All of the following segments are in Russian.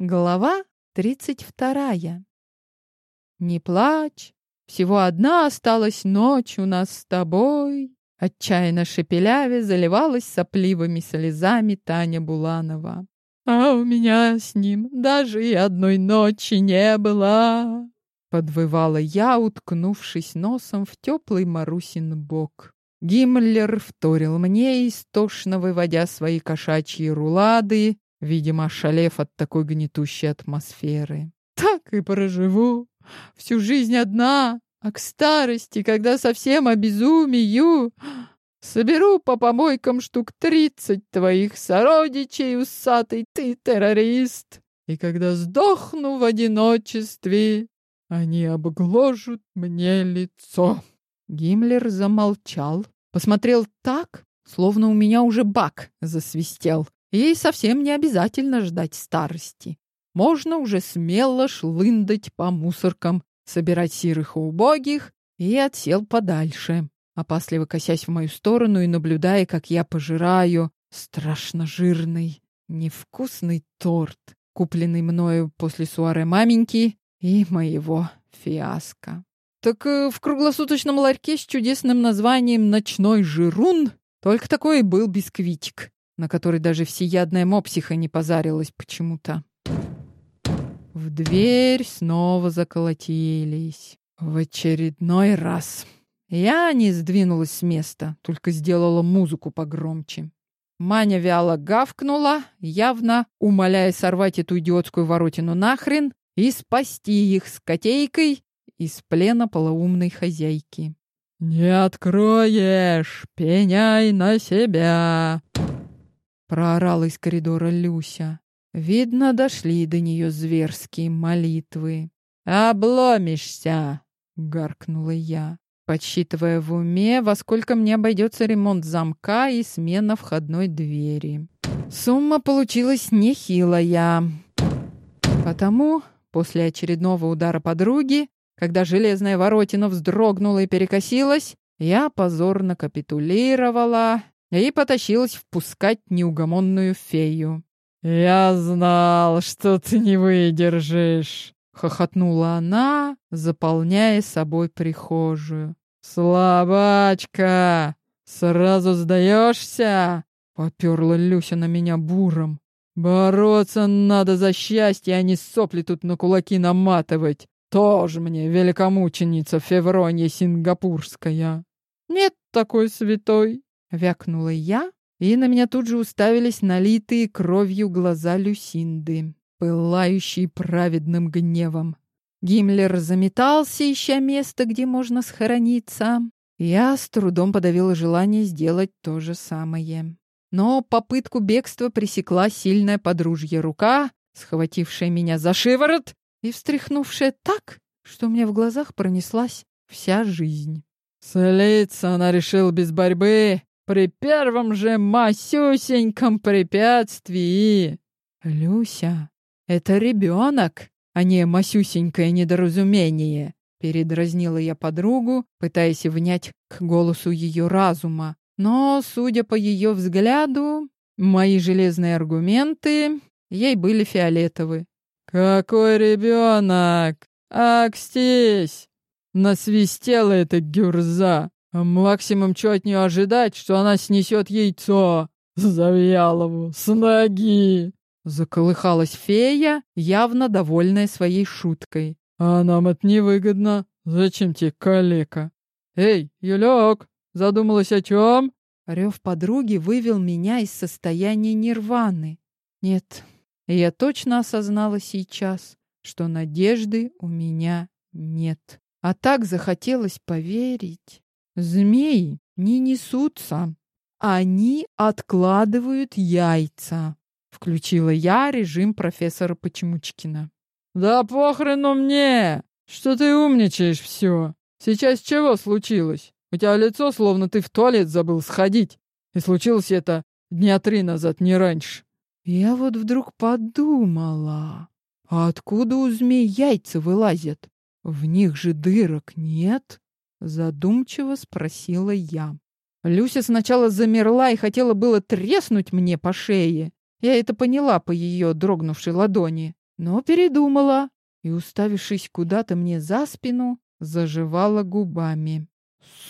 Глава тридцать вторая. Не плачь, всего одна осталась ночь у нас с тобой. Отчаянно шепеляве заливалась сопливыми слезами Таня Буланова. А у меня с ним даже и одной ночи не было. Подвывала я, уткнувшись носом в теплый Марусин бок. Гиммлер вторил мне, истошно выводя свои кошачьи рулады, видимо, шалев от такой гнетущей атмосферы. Так и проживу. Всю жизнь одна, а к старости, когда совсем обезумею, соберу по помойкам штук тридцать твоих сородичей, усатый ты террорист. И когда сдохну в одиночестве, они обгложат мне лицо. Гиммлер замолчал, посмотрел так, словно у меня уже бак засвистел. Ей совсем не обязательно ждать старости. Можно уже смело шлындать по мусоркам, собирать сирых и убогих, и отсел подальше, опасливо косясь в мою сторону и наблюдая, как я пожираю страшно жирный, невкусный торт, купленный мною после суаре маменьки и моего фиаско. Так э, в круглосуточном ларьке с чудесным названием «Ночной жирун» только такой и был бисквитик на который даже всеядная мопсиха не позарилась почему-то. В дверь снова заколотились. В очередной раз. Я не сдвинулась с места, только сделала музыку погромче. Маня вяло гавкнула, явно умоляя сорвать эту идиотскую воротину нахрен и спасти их с котейкой из плена полоумной хозяйки. «Не откроешь! Пеняй на себя!» Проорала из коридора Люся. Видно, дошли до нее зверские молитвы. «Обломишься!» — гаркнула я, подсчитывая в уме, во сколько мне обойдется ремонт замка и смена входной двери. Сумма получилась нехилая. Потому после очередного удара подруги, когда железная воротина вздрогнула и перекосилась, я позорно капитулировала и потащилась впускать неугомонную фею. «Я знал, что ты не выдержишь!» — хохотнула она, заполняя собой прихожую. «Слабачка! Сразу сдаешься?» — поперла Люся на меня буром. «Бороться надо за счастье, а не сопли тут на кулаки наматывать. Тоже мне великомученица Февронья Сингапурская. Нет такой святой, Вякнула я, и на меня тут же уставились налитые кровью глаза Люсинды, пылающие праведным гневом. Гиммлер заметался, ища место, где можно схорониться. Я с трудом подавила желание сделать то же самое. Но попытку бегства пресекла сильная подружья рука, схватившая меня за шиворот и встряхнувшая так, что мне в глазах пронеслась вся жизнь. Слиться она решил без борьбы, при первом же масюсеньком препятствии. Люся, это ребенок, а не масюсенькое недоразумение. Передразнила я подругу, пытаясь внять к голосу ее разума. Но, судя по ее взгляду, мои железные аргументы ей были фиолетовы. «Какой ребенок? Акстись!» Насвистела эта гюрза. Максимум, что от нее ожидать, что она снесет яйцо Завьялову с ноги. Заколыхалась фея, явно довольная своей шуткой. А нам это невыгодно. Зачем тебе калека? Эй, Юлек, задумалась о чем? Рев подруги вывел меня из состояния нирваны. Нет, я точно осознала сейчас, что надежды у меня нет. А так захотелось поверить. Змеи не несутся, они откладывают яйца. Включила я режим профессора Почемучкина. Да похрену мне! Что ты умничаешь все? Сейчас чего случилось? У тебя лицо, словно ты в туалет забыл сходить. И случилось это дня три назад, не раньше. Я вот вдруг подумала, а откуда у змей яйца вылазят? В них же дырок нет. Задумчиво спросила я. Люся сначала замерла и хотела было треснуть мне по шее. Я это поняла по ее дрогнувшей ладони. но передумала и, уставившись куда-то мне за спину, заживала губами.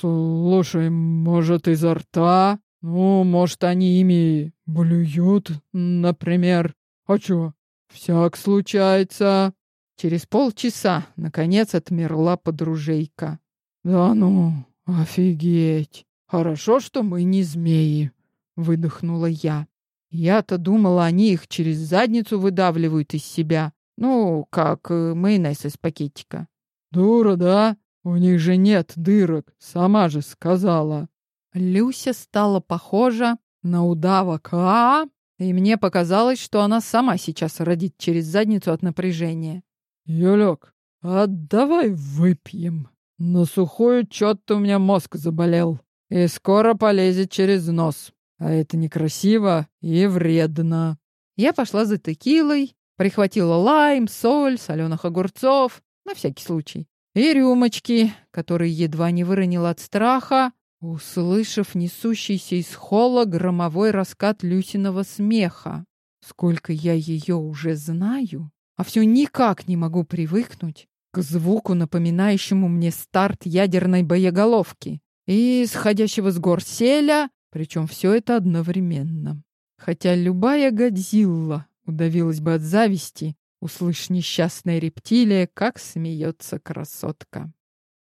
«Слушай, может, изо рта? Ну, может, они ими блюют, например. А чё, всяк случается?» Через полчаса, наконец, отмерла подружейка. «Да ну, офигеть! Хорошо, что мы не змеи!» — выдохнула я. Я-то думала, они их через задницу выдавливают из себя. Ну, как э, майонез из пакетика. Дура, да? У них же нет дырок, сама же сказала. Люся стала похожа на удавок, а? И мне показалось, что она сама сейчас родит через задницу от напряжения. Юлек, а давай выпьем. На сухую чё-то у меня мозг заболел. И скоро полезет через нос. А это некрасиво и вредно. Я пошла за текилой, прихватила лайм, соль, соленых огурцов, на всякий случай, и рюмочки, которые едва не выронила от страха, услышав несущийся из холла громовой раскат Люсиного смеха. Сколько я ее уже знаю, а все никак не могу привыкнуть к звуку, напоминающему мне старт ядерной боеголовки и сходящего с гор селя причем все это одновременно. Хотя любая Годзилла удавилась бы от зависти, услышь несчастная рептилия, как смеется красотка.